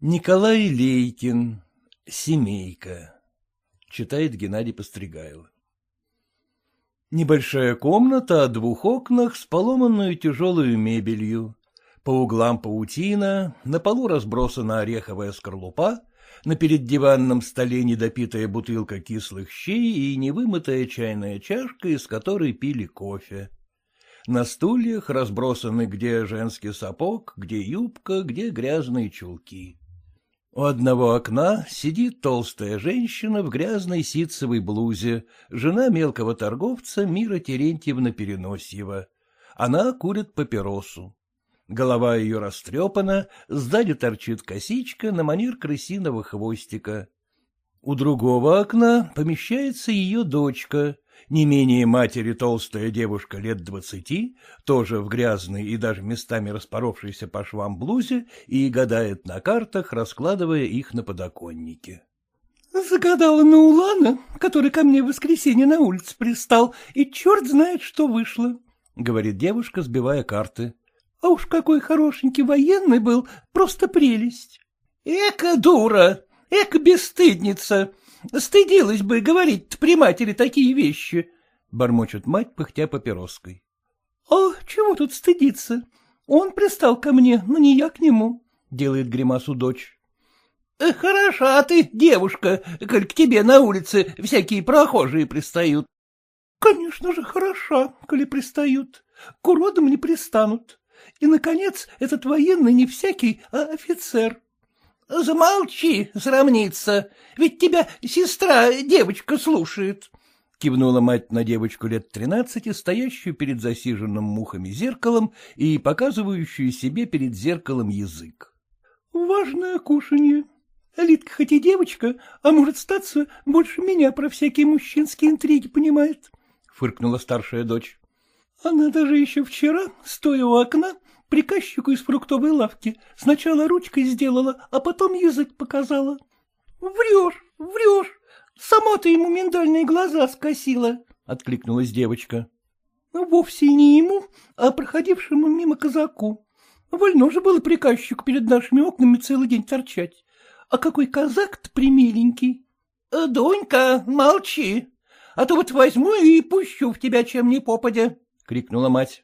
Николай Лейкин. Семейка. Читает Геннадий Постригайло. Небольшая комната о двух окнах с поломанную тяжелую мебелью. По углам паутина, на полу разбросана ореховая скорлупа, на перед диванном столе недопитая бутылка кислых щей и невымытая чайная чашка, из которой пили кофе. На стульях разбросаны где женский сапог, где юбка, где грязные чулки. У одного окна сидит толстая женщина в грязной ситцевой блузе, жена мелкого торговца Мира Терентьевна Переносьева. Она курит папиросу. Голова ее растрепана, сзади торчит косичка на манер крысиного хвостика. У другого окна помещается ее дочка, не менее матери толстая девушка лет двадцати, тоже в грязной и даже местами распоровшейся по швам блузе, и гадает на картах, раскладывая их на подоконнике. — Загадала на Улана, который ко мне в воскресенье на улице пристал, и черт знает, что вышло, — говорит девушка, сбивая карты. — А уж какой хорошенький военный был, просто прелесть. — Эка дура! Эка бесстыдница! Стыдилась бы говорить при матери такие вещи, — бормочет мать, пыхтя папироской. — А чего тут стыдиться? Он пристал ко мне, но не я к нему, — делает гримасу дочь. «Э, — Хороша ты, девушка, коль к тебе на улице всякие прохожие пристают. — Конечно же, хороша, коли пристают. К уродам не пристанут. И, наконец, этот военный не всякий, а офицер. — Замолчи, срамница, ведь тебя сестра, девочка, слушает, — кивнула мать на девочку лет тринадцати, стоящую перед засиженным мухами зеркалом и показывающую себе перед зеркалом язык. — Важное кушанье. Литка хоть и девочка, а может статься, больше меня про всякие мужчинские интриги понимает, — фыркнула старшая дочь. Она даже еще вчера, стоя у окна, приказчику из фруктовой лавки сначала ручкой сделала, а потом язык показала. — Врешь, врешь, сама ты ему миндальные глаза скосила, — откликнулась девочка. — Вовсе не ему, а проходившему мимо казаку. Вольно же было приказчику перед нашими окнами целый день торчать. А какой казак-то примиленький. — Дунька, молчи, а то вот возьму и пущу в тебя чем ни попадя, — крикнула мать. —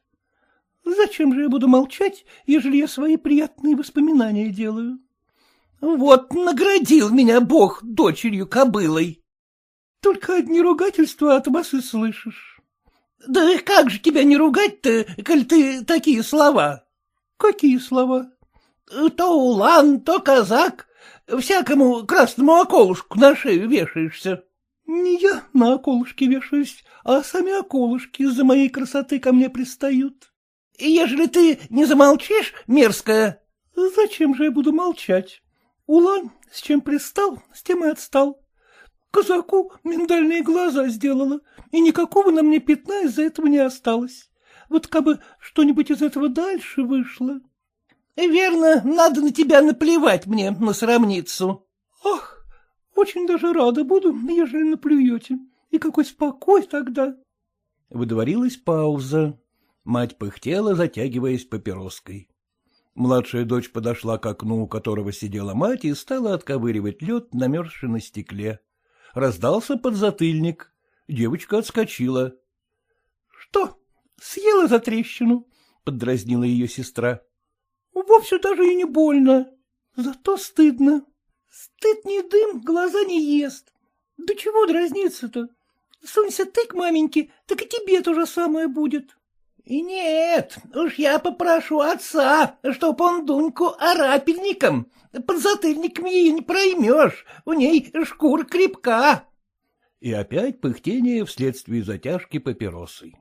Зачем же я буду молчать, ежели я свои приятные воспоминания делаю? — Вот наградил меня Бог дочерью кобылой. — Только одни ругательства от вас и слышишь. — Да как же тебя не ругать-то, коль ты такие слова? — Какие слова? — То улан, то казак. Всякому красному околушку на шею вешаешься. — Не я на околушке вешаюсь, а сами околушки из-за моей красоты ко мне пристают. И ежели ты не замолчишь, мерзкая... — Зачем же я буду молчать? Улан с чем пристал, с тем и отстал. Казаку миндальные глаза сделала, и никакого на мне пятна из-за этого не осталось. Вот как бы что-нибудь из этого дальше вышло. — Верно, надо на тебя наплевать мне, на срамницу. — Ах, очень даже рада буду, ежели наплюете. И какой спокой тогда. Выдворилась пауза. Мать пыхтела, затягиваясь папироской. Младшая дочь подошла к окну, у которого сидела мать, и стала отковыривать лед, намерзший на стекле. Раздался подзатыльник. Девочка отскочила. — Что, съела за трещину? — поддразнила ее сестра. — Вовсе даже и не больно. Зато стыдно. Стыд не дым, глаза не ест. Да чего дразниться-то? Сунься ты к маменьке, так и тебе то же самое будет. — нет, уж я попрошу отца, чтоб он Дуньку арапельником. Под затыльником ее не проймешь, у ней шкура крепка. И опять пыхтение вследствие затяжки папиросой.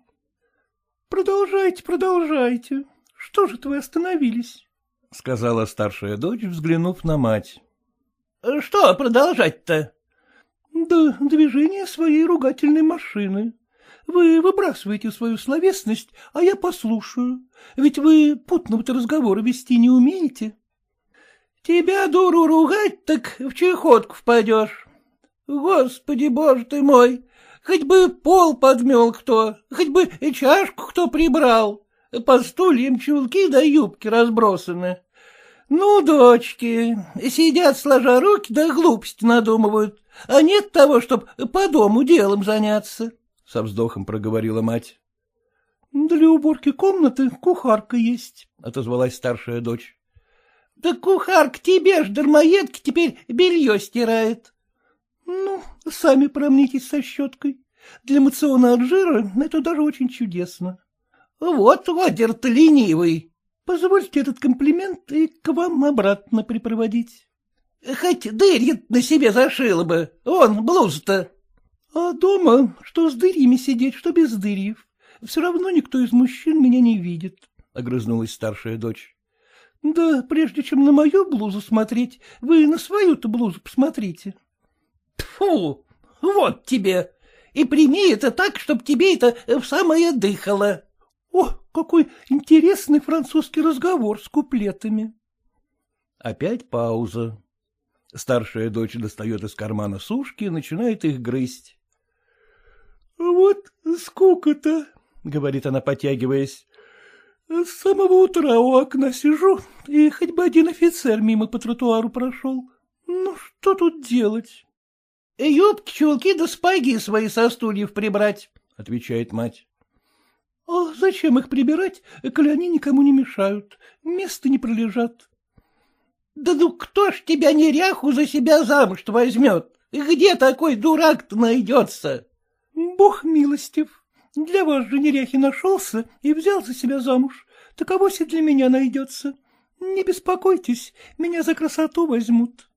— Продолжайте, продолжайте. Что же вы остановились? — сказала старшая дочь, взглянув на мать. — Что продолжать-то? — Да движение своей ругательной машины. Вы выбрасываете свою словесность, а я послушаю. Ведь вы путного-то разговора вести не умеете. Тебя, дуру, ругать, так в чехотку впадешь. Господи, боже ты мой! Хоть бы пол подмел кто, хоть бы и чашку кто прибрал. По стульям чулки да юбки разбросаны. Ну, дочки, сидят сложа руки, да глупости надумывают, а нет того, чтоб по дому делом заняться, — со вздохом проговорила мать. — Для уборки комнаты кухарка есть, — отозвалась старшая дочь. — Да кухарка тебе ж, дармоедки, теперь белье стирает. — Ну, сами промнитесь со щеткой. Для мациона от жира это даже очень чудесно. — Вот водер-то ленивый. Позвольте этот комплимент и к вам обратно припроводить. — Хоть дырь на себе зашила бы, он блуза-то. — А дома, что с дырьями сидеть, что без дырьев. Все равно никто из мужчин меня не видит, — огрызнулась старшая дочь. — Да прежде чем на мою блузу смотреть, вы на свою-то блузу посмотрите. — Тьфу, вот тебе! И прими это так, чтоб тебе это в самое дыхало. О, какой интересный французский разговор с куплетами. Опять пауза. Старшая дочь достает из кармана сушки и начинает их грызть. — Вот скука-то, — говорит она, потягиваясь. — С самого утра у окна сижу, и хоть бы один офицер мимо по тротуару прошел. Ну, что тут делать? — Юбки, чулки да спаги свои со стульев прибрать, — отвечает мать. — А зачем их прибирать, коли они никому не мешают? Места не пролежат. — Да ну кто ж тебя неряху за себя замуж возьмет? Где такой дурак-то найдется? — Бог милостив. Для вас же неряхи нашелся и взял за себя замуж. Так авось и для меня найдется. Не беспокойтесь, меня за красоту возьмут.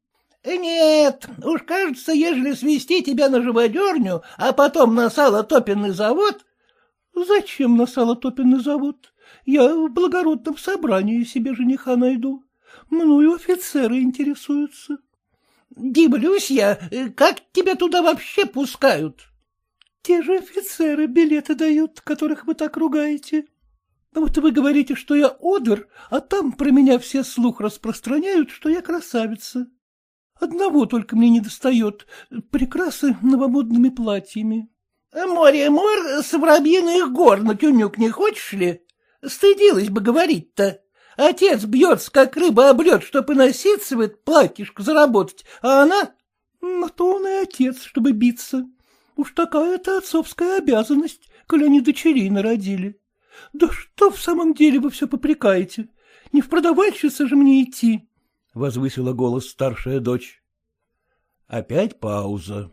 — Нет, уж кажется, ежели свести тебя на живодерню, а потом на салотопенный завод... — Зачем на салотопенный завод? Я в благородном собрании себе жениха найду. Мною офицеры интересуются. — Дивлюсь я, как тебя туда вообще пускают? — Те же офицеры билеты дают, которых вы так ругаете. Вот вы говорите, что я одер, а там про меня все слух распространяют, что я красавица. Одного только мне не достает — прекрасы новомодными платьями. — Море-мор с воробьиных гор на тюнюк не хочешь ли? Стыдилась бы говорить-то. Отец бьется, как рыба облет, чтоб и насицывает платьишко заработать, а она... На то он и отец, чтобы биться. Уж такая-то отцовская обязанность, коли они дочерей народили. Да что в самом деле вы все попрекаете? Не в продавальщице же мне идти? — возвысила голос старшая дочь. Опять пауза.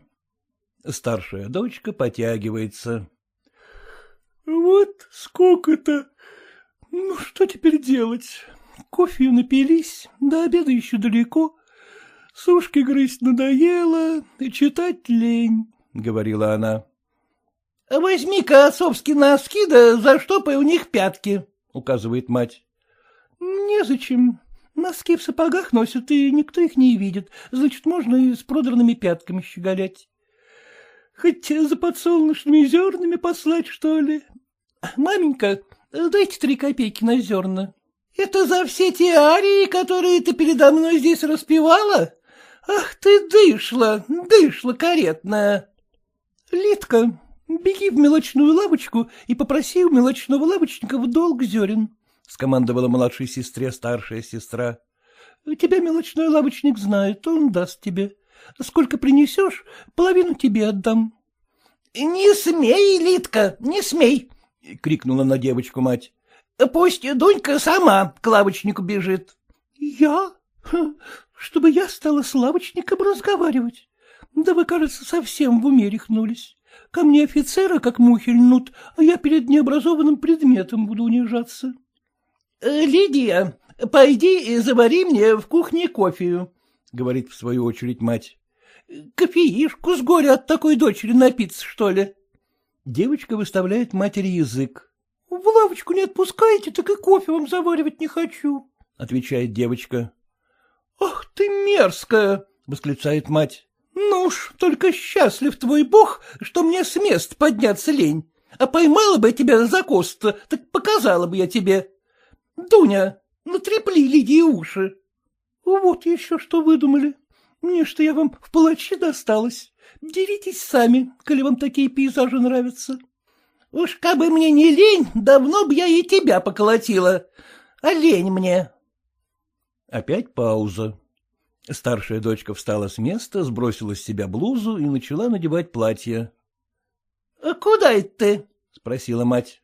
Старшая дочка потягивается. — Вот сколько-то ну, что теперь делать? Кофе напились, до обеда еще далеко. Сушки грызть надоело, читать лень, — говорила она. — Возьми-ка отцовские носки, да заштопай у них пятки, — указывает мать. — Незачем. Носки в сапогах носят, и никто их не видит, значит, можно и с продранными пятками щеголять. Хоть за подсолнечными зернами послать, что ли? Маменька, Дайте три копейки на зерна. — Это за все те арии, которые ты передо мной здесь распевала? Ах ты дышла, дышла каретная. — Литка, беги в мелочную лавочку и попроси у мелочного лавочника в долг зерен, — скомандовала младшей сестре старшая сестра. — Тебя мелочной лавочник знает, он даст тебе. Сколько принесешь, половину тебе отдам. — Не смей, Литка, не смей, — крикнула на девочку мать. — Пусть Дунька сама к лавочнику бежит. — Я? Чтобы я стала с лавочником разговаривать? Да вы, кажется, совсем в уме рехнулись. Ко мне офицера как мухи льнут, а я перед необразованным предметом буду унижаться. Э, — Лидия, пойди и завари мне в кухне кофею, — говорит в свою очередь мать. — Кофеишку с горя от такой дочери напиться, что ли? Девочка выставляет матери язык. — В лавочку не отпускаете, так и кофе вам заваривать не хочу, — отвечает девочка. — Ах ты мерзкая! — восклицает мать. — Ну уж, только счастлив твой бог, что мне с мест подняться лень. А поймала бы я тебя за кост, так показала бы я тебе. Дуня, натрепли Лидии уши. — Вот еще что выдумали. Мне что я вам в палачи досталась. Деритесь сами, коли вам такие пейзажи нравятся. Уж кабы мне не лень, давно бы я и тебя поколотила. А лень мне. Опять пауза. Старшая дочка встала с места, сбросила с себя блузу и начала надевать платье. — Куда это ты? — спросила мать.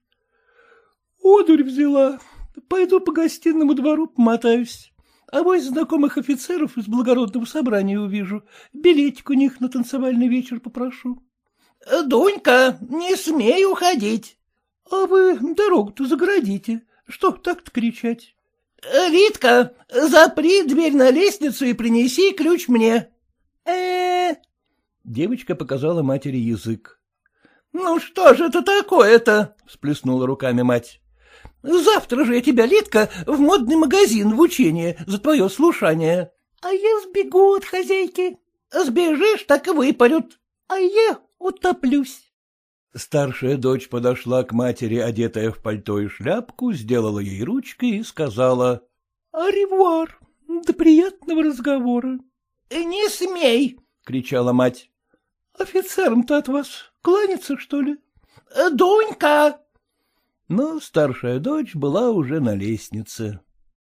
— Одурь взяла. Пойду по гостиному двору помотаюсь. А вось знакомых офицеров из благородного собрания увижу. Билетик у них на танцевальный вечер попрошу. — Дунька, не смей уходить. — А вы дорогу-то заградите. Что так-то кричать? — Витка, запри дверь на лестницу и принеси ключ мне. э Девочка показала матери язык. — Ну что же это такое-то? — всплеснула руками мать. — Завтра же я тебя, Литка, в модный магазин в учение за твое слушание. — А я сбегу от хозяйки. — Сбежишь, так и выпарют. — А я утоплюсь. Старшая дочь подошла к матери, одетая в пальто и шляпку, сделала ей ручкой и сказала. — Аревуар, до приятного разговора. — Не смей! — кричала мать. — Офицерам-то от вас кланяться, что ли? — Дунька! Но старшая дочь была уже на лестнице.